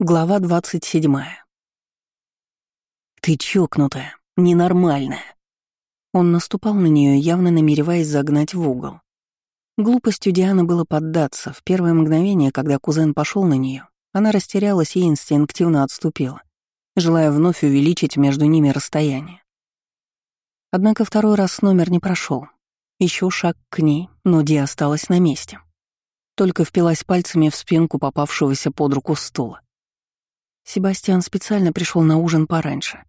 Глава двадцать седьмая. «Ты чокнутая, ненормальная». Он наступал на нее, явно намереваясь загнать в угол. Глупостью Дианы было поддаться. В первое мгновение, когда кузен пошел на нее, она растерялась и инстинктивно отступила, желая вновь увеличить между ними расстояние. Однако второй раз номер не прошел. Еще шаг к ней, но Ди осталась на месте. Только впилась пальцами в спинку попавшегося под руку стула. Себастьян специально пришел на ужин пораньше.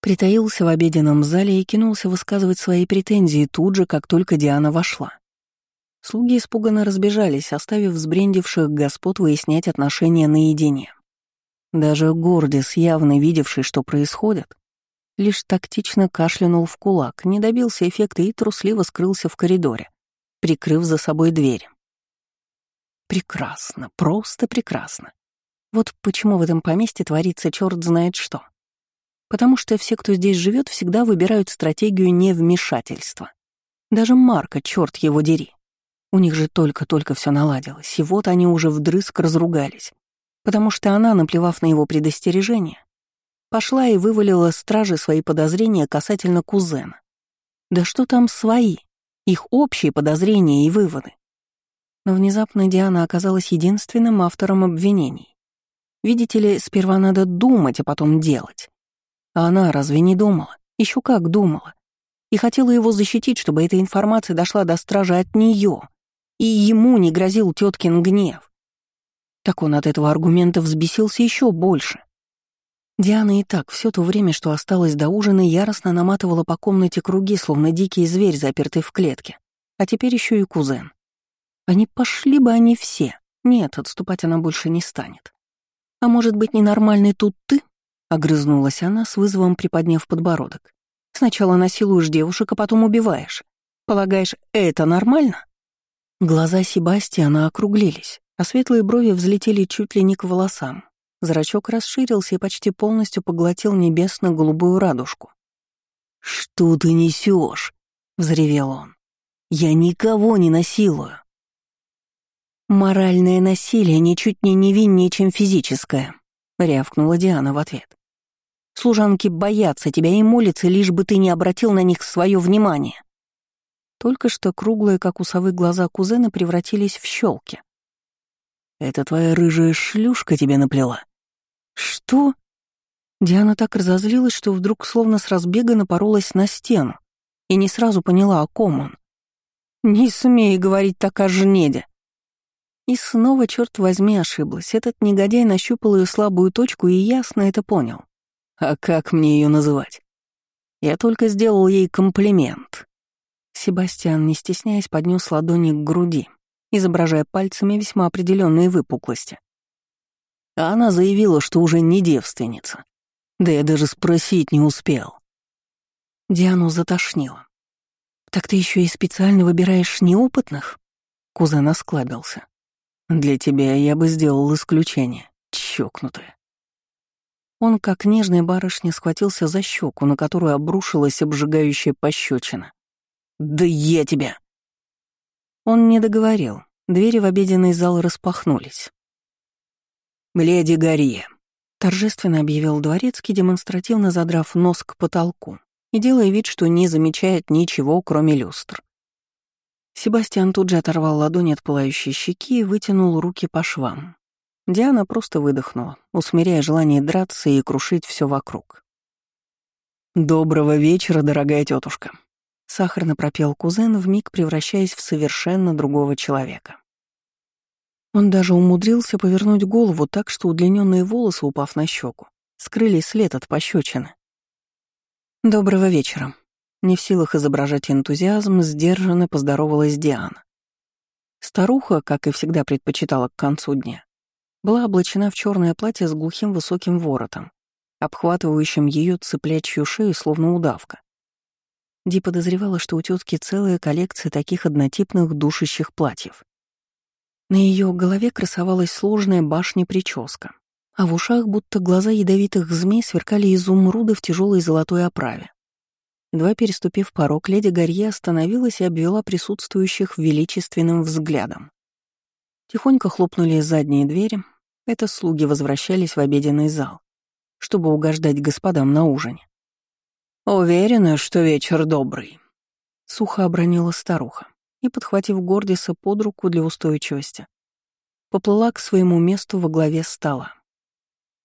Притаился в обеденном зале и кинулся высказывать свои претензии тут же, как только Диана вошла. Слуги испуганно разбежались, оставив сбрендивших господ выяснять отношения наедине. Даже Гордис, явно видевший, что происходит, лишь тактично кашлянул в кулак, не добился эффекта и трусливо скрылся в коридоре, прикрыв за собой дверь. Прекрасно, просто прекрасно. Вот почему в этом поместье творится черт знает что. Потому что все, кто здесь живет, всегда выбирают стратегию невмешательства. Даже Марка, черт его дери. У них же только-только все наладилось, и вот они уже вдрызг разругались. Потому что она, наплевав на его предостережение, пошла и вывалила страже свои подозрения касательно кузена. Да что там свои? Их общие подозрения и выводы. Но внезапно Диана оказалась единственным автором обвинений. Видите ли, сперва надо думать, а потом делать. А она разве не думала? Еще как думала. И хотела его защитить, чтобы эта информация дошла до стражи от нее, и ему не грозил теткин гнев. Так он от этого аргумента взбесился еще больше. Диана и так все то время, что осталось до ужина, яростно наматывала по комнате круги, словно дикий зверь, запертый в клетке. А теперь еще и кузен. Они пошли бы они все. Нет, отступать она больше не станет. «А может быть, ненормальный тут ты?» — огрызнулась она, с вызовом приподняв подбородок. «Сначала насилуешь девушек, а потом убиваешь. Полагаешь, это нормально?» Глаза Себастьяна округлились, а светлые брови взлетели чуть ли не к волосам. Зрачок расширился и почти полностью поглотил небесно-голубую радужку. «Что ты несешь? взревел он. «Я никого не насилую!» «Моральное насилие ничуть не невиннее, чем физическое», — рявкнула Диана в ответ. «Служанки боятся тебя и молятся, лишь бы ты не обратил на них свое внимание». Только что круглые, как у совы, глаза кузена превратились в щелки. «Это твоя рыжая шлюшка тебе наплела?» «Что?» Диана так разозлилась, что вдруг словно с разбега напоролась на стену и не сразу поняла, о ком он. «Не смей говорить так о жнеде!» И снова, черт возьми, ошиблась. Этот негодяй нащупал ее слабую точку и ясно это понял. А как мне ее называть? Я только сделал ей комплимент. Себастьян, не стесняясь, поднес ладони к груди, изображая пальцами весьма определенные выпуклости. А она заявила, что уже не девственница. Да я даже спросить не успел. Диану затошнило. «Так ты еще и специально выбираешь неопытных?» Кузен осклабился. Для тебя я бы сделал исключение, чокнутая. Он, как нежная барышня, схватился за щеку, на которую обрушилась обжигающая пощечина. «Да я тебя!» Он не договорил. Двери в обеденный зал распахнулись. «Леди Гарье», — торжественно объявил дворецкий, демонстративно задрав нос к потолку и делая вид, что не замечает ничего, кроме люстр. Себастьян тут же оторвал ладони от пылающей щеки и вытянул руки по швам. Диана просто выдохнула, усмиряя желание драться и крушить все вокруг. «Доброго вечера, дорогая тетушка», — сахарно пропел кузен, вмиг превращаясь в совершенно другого человека. Он даже умудрился повернуть голову так, что удлиненные волосы, упав на щеку, скрыли след от пощечины. «Доброго вечера», не в силах изображать энтузиазм, сдержанно поздоровалась Диана. Старуха, как и всегда предпочитала к концу дня, была облачена в черное платье с глухим высоким воротом, обхватывающим ее цыплячью шею, словно удавка. Ди подозревала, что у тетки целая коллекция таких однотипных душащих платьев. На ее голове красовалась сложная башня-прическа, а в ушах будто глаза ядовитых змей сверкали изумруды в тяжелой золотой оправе. Едва переступив порог, леди Гарье остановилась и обвела присутствующих величественным взглядом. Тихонько хлопнули задние двери, Это слуги возвращались в обеденный зал, чтобы угождать господам на ужине. «Уверена, что вечер добрый», — сухо обронила старуха и, подхватив Гордиса под руку для устойчивости, поплыла к своему месту во главе стола.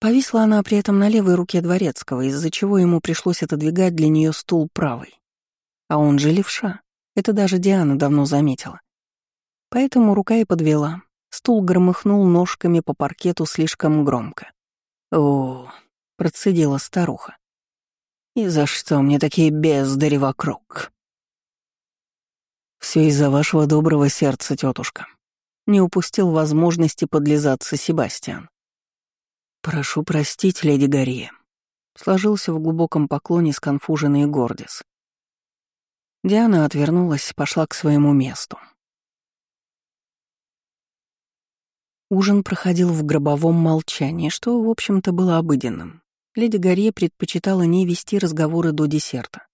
Повисла она при этом на левой руке дворецкого, из-за чего ему пришлось отодвигать для нее стул правый. А он же левша, это даже Диана давно заметила. Поэтому рука и подвела. Стул громыхнул ножками по паркету слишком громко. «О, — процедила старуха. «И за что мне такие бездари вокруг?» «Все из-за вашего доброго сердца, тетушка. Не упустил возможности подлизаться Себастьян. «Прошу простить, леди Гарье», — сложился в глубоком поклоне сконфуженный Гордис. Диана отвернулась, пошла к своему месту. Ужин проходил в гробовом молчании, что, в общем-то, было обыденным леди Гарье предпочитала не вести разговоры до десерта.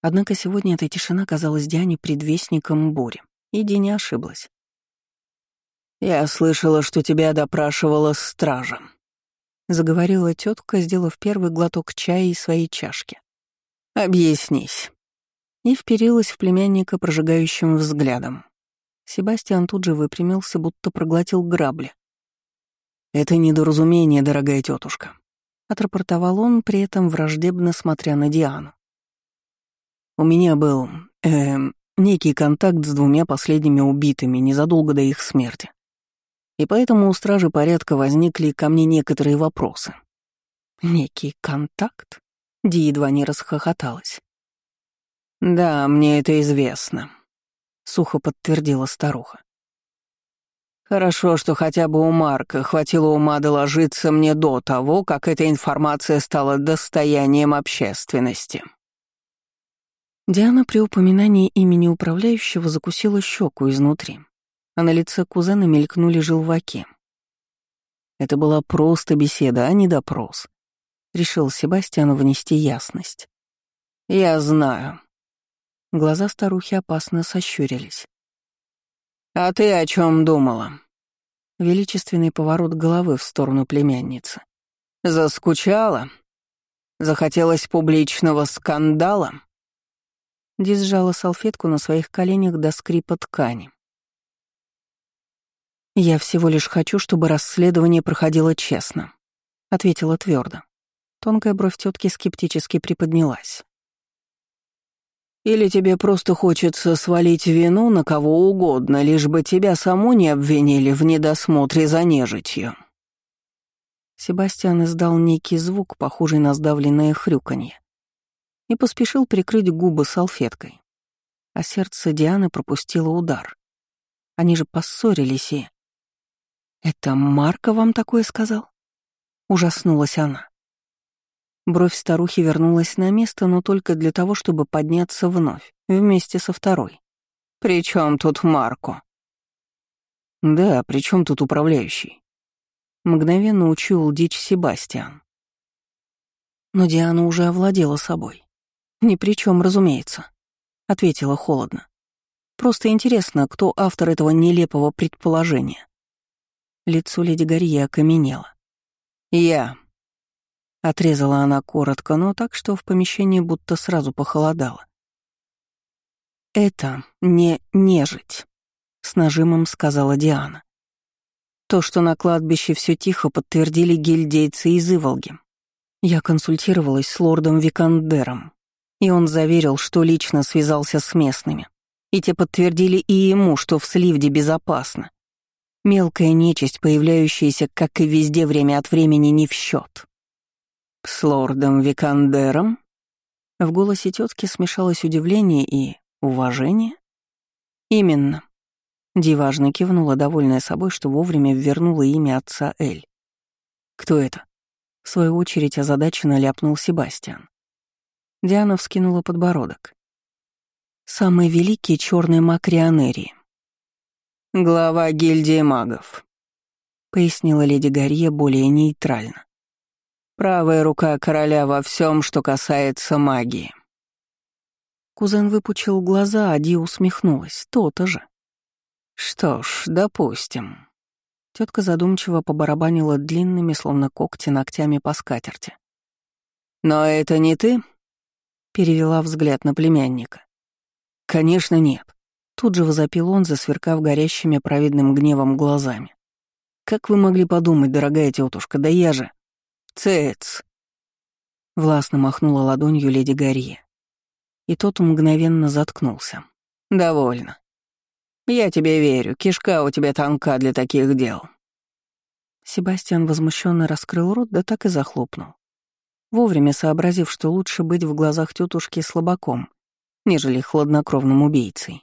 Однако сегодня эта тишина казалась Диане предвестником бури, и Ди не ошиблась. «Я слышала, что тебя допрашивала стража», — заговорила тетка, сделав первый глоток чая из своей чашки. «Объяснись». И вперилась в племянника прожигающим взглядом. Себастьян тут же выпрямился, будто проглотил грабли. «Это недоразумение, дорогая тетушка. Отрапортовал он, при этом враждебно смотря на Диану. «У меня был, э, некий контакт с двумя последними убитыми незадолго до их смерти. И поэтому у стражи порядка возникли ко мне некоторые вопросы». «Некий контакт?» Ди едва не расхохоталась. «Да, мне это известно», — сухо подтвердила старуха. Хорошо, что хотя бы у Марка хватило ума доложиться мне до того, как эта информация стала достоянием общественности. Диана при упоминании имени управляющего закусила щеку изнутри, а на лице кузена мелькнули желваки. Это была просто беседа, а не допрос. Решил Себастьян внести ясность. «Я знаю». Глаза старухи опасно сощурились. «А ты о чем думала?» Величественный поворот головы в сторону племянницы. «Заскучала? Захотелось публичного скандала?» Ди сжала салфетку на своих коленях до скрипа ткани. «Я всего лишь хочу, чтобы расследование проходило честно», — ответила твердо. Тонкая бровь тетки скептически приподнялась. Или тебе просто хочется свалить вину на кого угодно, лишь бы тебя саму не обвинили в недосмотре за нежитью?» Себастьян издал некий звук, похожий на сдавленное хрюканье, и поспешил прикрыть губы салфеткой. А сердце Дианы пропустило удар. Они же поссорились и... «Это Марко вам такое сказал?» Ужаснулась она. Бровь старухи вернулась на место, но только для того, чтобы подняться вновь, вместе со второй. «При чем тут Марко?» «Да, при чем тут управляющий?» Мгновенно учуял дичь Себастьян. Но Диана уже овладела собой. «Ни при чем, разумеется», — ответила холодно. «Просто интересно, кто автор этого нелепого предположения». Лицо леди Гарье окаменело. «Я», Отрезала она коротко, но так, что в помещении будто сразу похолодало. «Это не нежить», — с нажимом сказала Диана. То, что на кладбище все тихо, подтвердили гильдейцы из Иволги. Я консультировалась с лордом Викандером, и он заверил, что лично связался с местными. И те подтвердили и ему, что в Сливде безопасно. Мелкая нечисть, появляющаяся, как и везде время от времени, не в счет. «С лордом Викандером?» В голосе тетки смешалось удивление и уважение. «Именно». Ди важно кивнула, довольная собой, что вовремя вернула имя отца Эль. «Кто это?» В свою очередь озадаченно ляпнул Себастьян. Диана вскинула подбородок. «Самый великий черный маг Рионерии». «Глава гильдии магов», — пояснила леди Гарье более нейтрально. Правая рука короля во всем, что касается магии. Кузен выпучил глаза, а Ди усмехнулась. То-то же. Что ж, допустим. Тетка задумчиво побарабанила длинными, словно когти, ногтями по скатерти. «Но это не ты?» — перевела взгляд на племянника. «Конечно нет», — тут же возопил он, засверкав горящими праведным гневом глазами. «Как вы могли подумать, дорогая тетушка, да я же...» «Цец!» Властно махнула ладонью леди Гарье. И тот мгновенно заткнулся. «Довольно. Я тебе верю, кишка у тебя тонка для таких дел». Себастьян возмущенно раскрыл рот, да так и захлопнул. Вовремя сообразив, что лучше быть в глазах тетушки слабаком, нежели хладнокровным убийцей.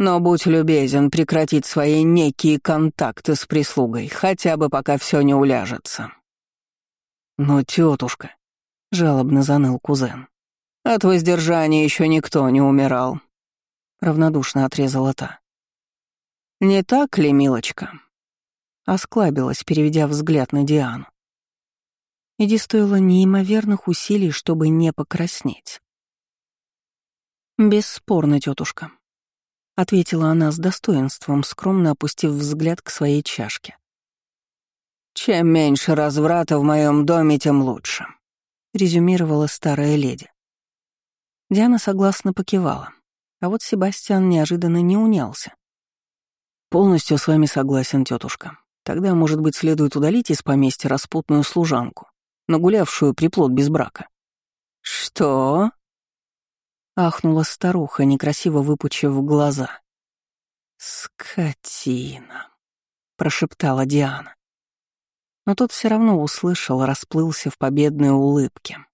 Но будь любезен прекратить свои некие контакты с прислугой, хотя бы пока все не уляжется. Но тетушка, жалобно заныл кузен. От воздержания еще никто не умирал. Равнодушно отрезала та. Не так ли, милочка? Осклабилась, переведя взгляд на Диану. Иди стоило неимоверных усилий, чтобы не покраснеть. «Бесспорно, тетушка», — ответила она с достоинством, скромно опустив взгляд к своей чашке. «Чем меньше разврата в моем доме, тем лучше», — резюмировала старая леди. Диана согласно покивала, а вот Себастьян неожиданно не унялся. «Полностью с вами согласен, тетушка. Тогда, может быть, следует удалить из поместья распутную служанку, нагулявшую приплод без брака». «Что?» Ахнула старуха, некрасиво выпучив глаза. «Скотина», — прошептала Диана. Но тот все равно услышал, расплылся в победной улыбке.